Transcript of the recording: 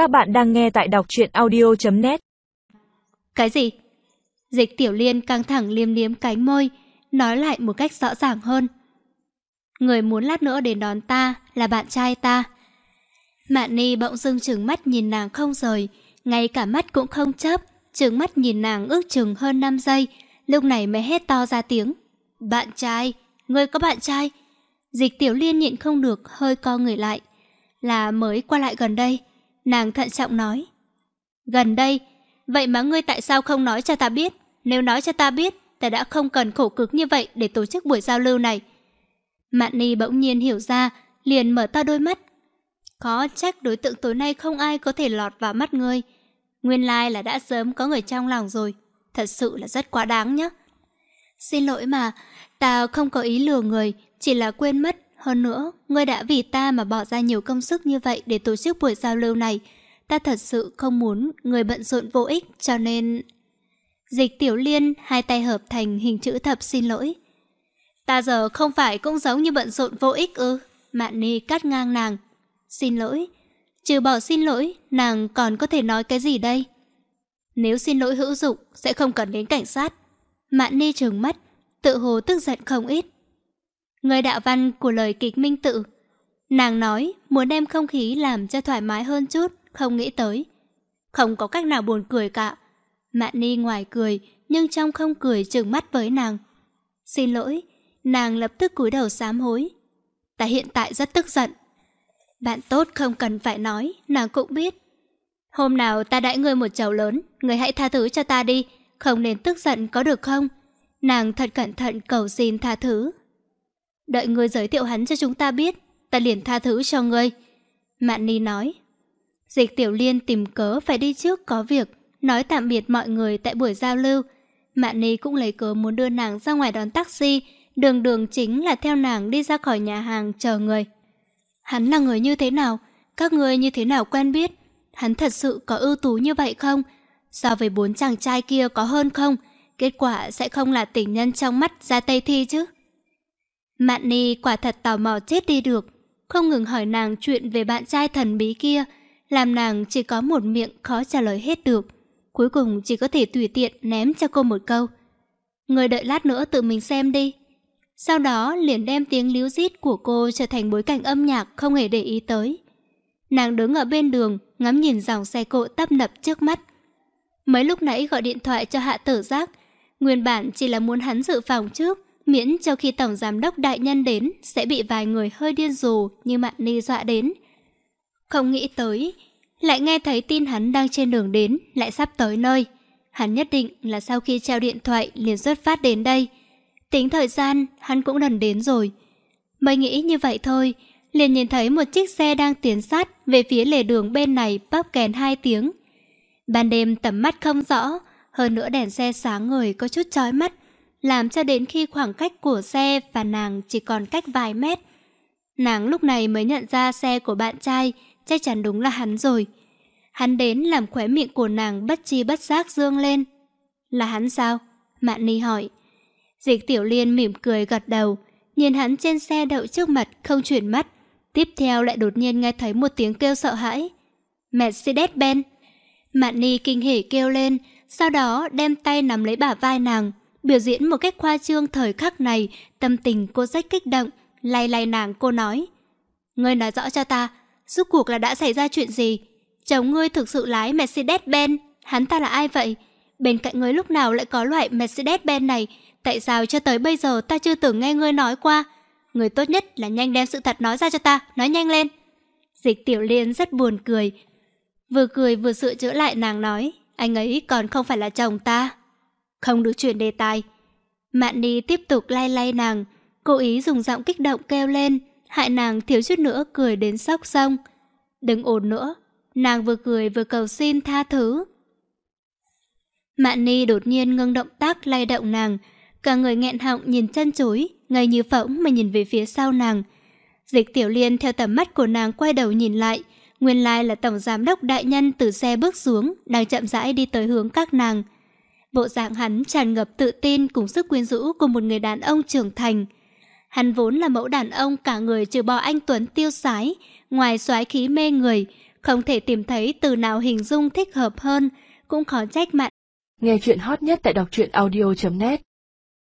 Các bạn đang nghe tại đọc truyện audio.net Cái gì? Dịch tiểu liên căng thẳng liếm liếm cánh môi, nói lại một cách rõ ràng hơn. Người muốn lát nữa đến đón ta là bạn trai ta. Mạn Ni bỗng dưng trừng mắt nhìn nàng không rời, ngay cả mắt cũng không chớp, trừng mắt nhìn nàng ước chừng hơn 5 giây, lúc này mới hét to ra tiếng. Bạn trai, người có bạn trai? Dịch tiểu liên nhịn không được, hơi co người lại. Là mới qua lại gần đây. Nàng thận trọng nói. Gần đây? Vậy mà ngươi tại sao không nói cho ta biết? Nếu nói cho ta biết, ta đã không cần khổ cực như vậy để tổ chức buổi giao lưu này. Mạn Ni bỗng nhiên hiểu ra, liền mở to đôi mắt. Có trách đối tượng tối nay không ai có thể lọt vào mắt ngươi. Nguyên lai là đã sớm có người trong lòng rồi. Thật sự là rất quá đáng nhé. Xin lỗi mà, ta không có ý lừa người, chỉ là quên mất. Hơn nữa, ngươi đã vì ta mà bỏ ra nhiều công sức như vậy để tổ chức buổi giao lưu này. Ta thật sự không muốn người bận rộn vô ích, cho nên... Dịch tiểu liên, hai tay hợp thành hình chữ thập xin lỗi. Ta giờ không phải cũng giống như bận rộn vô ích ư? Mạn Ni cắt ngang nàng. Xin lỗi. Trừ bỏ xin lỗi, nàng còn có thể nói cái gì đây? Nếu xin lỗi hữu dụng, sẽ không cần đến cảnh sát. Mạn Ni trừng mắt, tự hồ tức giận không ít. Người đạo văn của lời kịch minh tự. Nàng nói muốn đem không khí làm cho thoải mái hơn chút, không nghĩ tới. Không có cách nào buồn cười cả. Mạn Ni ngoài cười, nhưng trong không cười trừng mắt với nàng. Xin lỗi, nàng lập tức cúi đầu sám hối. Ta hiện tại rất tức giận. Bạn tốt không cần phải nói, nàng cũng biết. Hôm nào ta đãi ngươi một chầu lớn, người hãy tha thứ cho ta đi, không nên tức giận có được không? Nàng thật cẩn thận cầu xin tha thứ. Đợi ngươi giới thiệu hắn cho chúng ta biết, ta liền tha thứ cho ngươi. Mạn Ni nói. Dịch Tiểu Liên tìm cớ phải đi trước có việc, nói tạm biệt mọi người tại buổi giao lưu. Mạn Ni cũng lấy cớ muốn đưa nàng ra ngoài đón taxi, đường đường chính là theo nàng đi ra khỏi nhà hàng chờ người. Hắn là người như thế nào? Các người như thế nào quen biết? Hắn thật sự có ưu tú như vậy không? So với bốn chàng trai kia có hơn không? Kết quả sẽ không là tình nhân trong mắt ra Tây Thi chứ? Mạn Ni quả thật tò mò chết đi được, không ngừng hỏi nàng chuyện về bạn trai thần bí kia, làm nàng chỉ có một miệng khó trả lời hết được. Cuối cùng chỉ có thể tùy tiện ném cho cô một câu. Người đợi lát nữa tự mình xem đi. Sau đó liền đem tiếng líu rít của cô trở thành bối cảnh âm nhạc không hề để ý tới. Nàng đứng ở bên đường, ngắm nhìn dòng xe cộ tấp nập trước mắt. Mấy lúc nãy gọi điện thoại cho hạ tử giác, nguyên bản chỉ là muốn hắn dự phòng trước, miễn cho khi tổng giám đốc đại nhân đến sẽ bị vài người hơi điên rồ như Mạn Ni dọa đến. Không nghĩ tới, lại nghe thấy tin hắn đang trên đường đến, lại sắp tới nơi. Hắn nhất định là sau khi treo điện thoại liền xuất phát đến đây. Tính thời gian, hắn cũng gần đến rồi. Mới nghĩ như vậy thôi, liền nhìn thấy một chiếc xe đang tiến sát về phía lề đường bên này bóp kèn hai tiếng. Ban đêm tầm mắt không rõ, hơn nữa đèn xe sáng ngời có chút chói mắt, làm cho đến khi khoảng cách của xe và nàng chỉ còn cách vài mét. Nàng lúc này mới nhận ra xe của bạn trai, chắc chắn đúng là hắn rồi. Hắn đến làm khóe miệng của nàng bất chi bất giác dương lên. Là hắn sao? Mạn Ni hỏi. Dịch Tiểu Liên mỉm cười gật đầu, nhìn hắn trên xe đậu trước mặt không chuyển mắt. Tiếp theo lại đột nhiên nghe thấy một tiếng kêu sợ hãi. Mercedes-Benz. Mạn Ni kinh hỉ kêu lên, sau đó đem tay nắm lấy bả vai nàng, biểu diễn một cách khoa trương thời khắc này, tâm tình cô rất kích động, lay lay nàng cô nói. Ngươi nói rõ cho ta, rốt cuộc là đã xảy ra chuyện gì? Chồng ngươi thực sự lái Mercedes-Benz, hắn ta là ai vậy? Bên cạnh ngươi lúc nào lại có loại Mercedes-Benz này? Tại sao cho tới bây giờ ta chưa từng nghe ngươi nói qua? Người tốt nhất là nhanh đem sự thật nói ra cho ta, nói nhanh lên. Dịch tiểu liên rất buồn cười. Vừa cười vừa sửa chữa lại nàng nói, anh ấy còn không phải là chồng ta. Không được chuyển đề tài. Mạn Ni tiếp tục lay lay nàng, cố ý dùng giọng kích động kêu lên, hại nàng thiếu chút nữa cười đến sốc sông. Đừng ồn nữa, nàng vừa cười vừa cầu xin tha thứ. Mạn Ni đột nhiên ngưng động tác lay động nàng, cả người nghẹn họng nhìn chân chối, ngây như phỗng mà nhìn về phía sau nàng. Dịch Tiểu Liên theo tầm mắt của nàng quay đầu nhìn lại, nguyên lai là tổng giám đốc đại nhân từ xe bước xuống, đang chậm rãi đi tới hướng các nàng. Bộ dạng hắn tràn ngập tự tin cùng sức quyến rũ của một người đàn ông trưởng thành. Hắn vốn là mẫu đàn ông cả người trừ bỏ anh Tuấn tiêu sái, ngoài soái khí mê người, không thể tìm thấy từ nào hình dung thích hợp hơn, cũng khó trách mạn. Nghe chuyện hot nhất tại đọc truyện audio.net